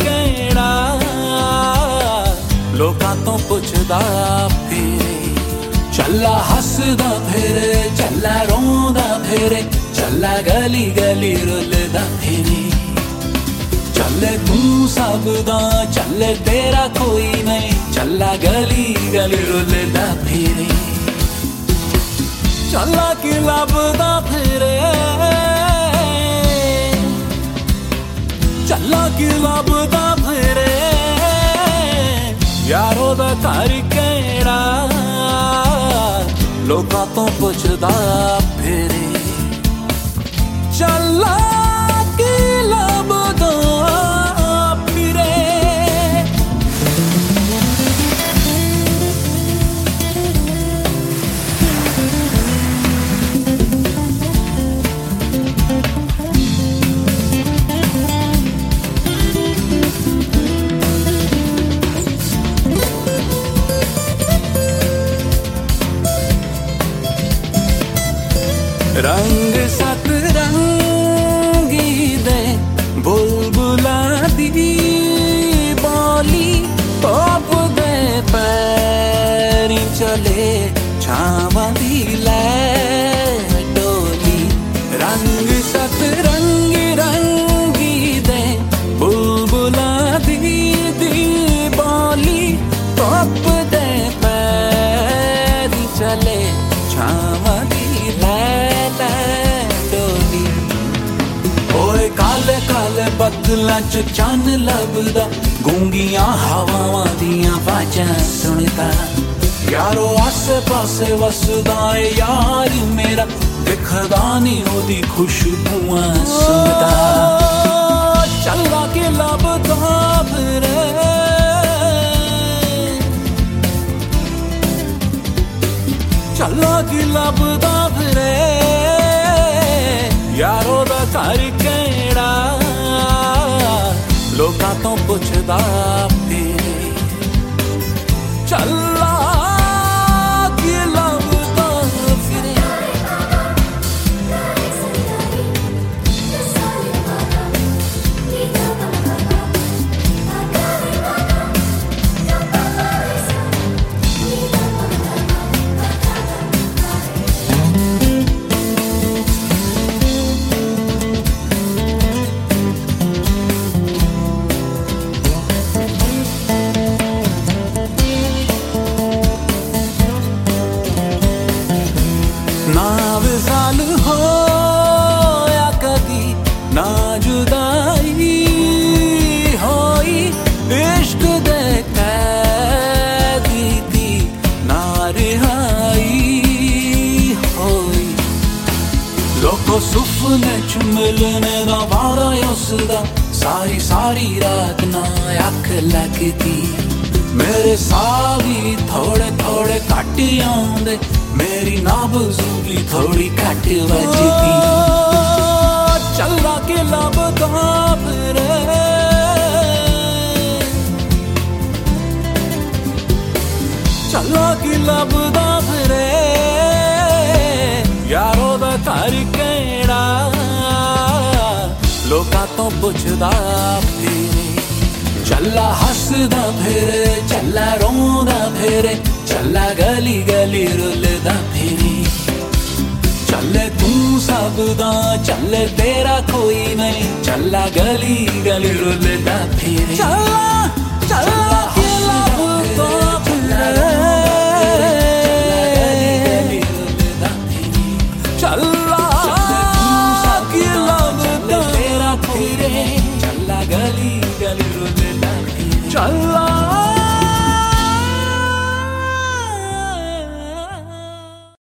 ਘਰ ਕਿਹੜਾ ਲੋਕਾਂ ਤੋਂ ਪੁੱਛਦਾ ਫਿਰੇ ਚੱਲਾ ਹੱਸਦਾ ਫਿਰੇ ਚੱਲਾ ਰੋਂਦਾ ਫਿਰੇ ਚੱਲਾ ਗਲੀ ਗਲੀ ਰੁੱਲਦਾ ਫਿਰੇ ਚੱਲੇ ਤੂੰ ਸਭ ਦਾ ਚੱਲੇ ਤੇਰਾ ਕੋਈ ਨਹੀਂ ਚੱਲਾ ਗਲੀ ਗਲੀ ਰੁੱਲਦਾ ਫਿਰੇ ਚੱਲਾ ਕੀ ਲੱਭਦਾ ਫਿਰੇ ಚಲ್ಲ ಗಿಲಾಬದ ಭೈರೆ ಯಾರೋದ ಕಾರಿ ಕೇಡ ಲೋಕ ತೋ ಪುಚ್ಚದ ಫೇರೆ ಚಲ್ಲಾ रंग सत रंगी दे, बुलबुला दी बोली, तोप दे पैरी चले, छावा दी ले डोली। रंग ਬੱਦਲਾਂ ਚ ਚੰਨ ਲੱਭਦਾ ਗੂੰਗੀਆਂ ਹਵਾਵਾਂ ਦੀਆਂ ਬਾਜਾਂ ਸੁਣਦਾ ਯਾਰੋ ਆਸੇ ਪਾਸੇ ਵਸਦਾ ਏ ਯਾਰ ਮੇਰਾ ਦਿਖਦਾ ਨਹੀਂ ਉਹਦੀ ਖੁਸ਼ਬੂਆਂ ਸੁਣਦਾ ਚੱਲਾ ਕੇ ਲੱਭਦਾ ਫਿਰੇ ਚੱਲਾ ਕੀ ਲੱਭਦਾ ਫਿਰੇ ਯਾਰੋ ਦਾ ਘਰ ਕਿਹੜਾ ਲੋਕਾਂ ਤੋਂ ਪੁੱਛਦਾ ਫਿਰੇ ਚੱਲਾ तो सुपने च मिलने दा वादा उसदा। सारी सारी रात ना अख लगदी मेरे साह थोड़े थोड़े घट आंदे मेरी नाबजू भी थोड़ी घट बजदी चला के लबदा फिर चला के लबदा ਲੋਕਾਂ ਤੋਂ ਪੁੱਛਦਾ ਫਿਰੇ ਚੱਲਾ ਹੱਸਦਾ ਫਿਰੇ ਚੱਲਾ ਰੋਂਦਾ ਫਿਰੇ ਚੱਲਾ ਗਲੀ ਗਲੀ ਰੁੱਲਦਾ ਫਿਰੇ ਚੱਲੇ ਤੂੰ ਸਭ ਦਾ ਚੱਲੇ ਤੇਰਾ ਕੋਈ ਨਹੀਂ ਚੱਲਾ ਗਲੀ ਗਲੀ ਰੁੱਲਦਾ ਫਿਰੇ ਚੱਲਾ ਚੱਲਾ la galita libro de la vida.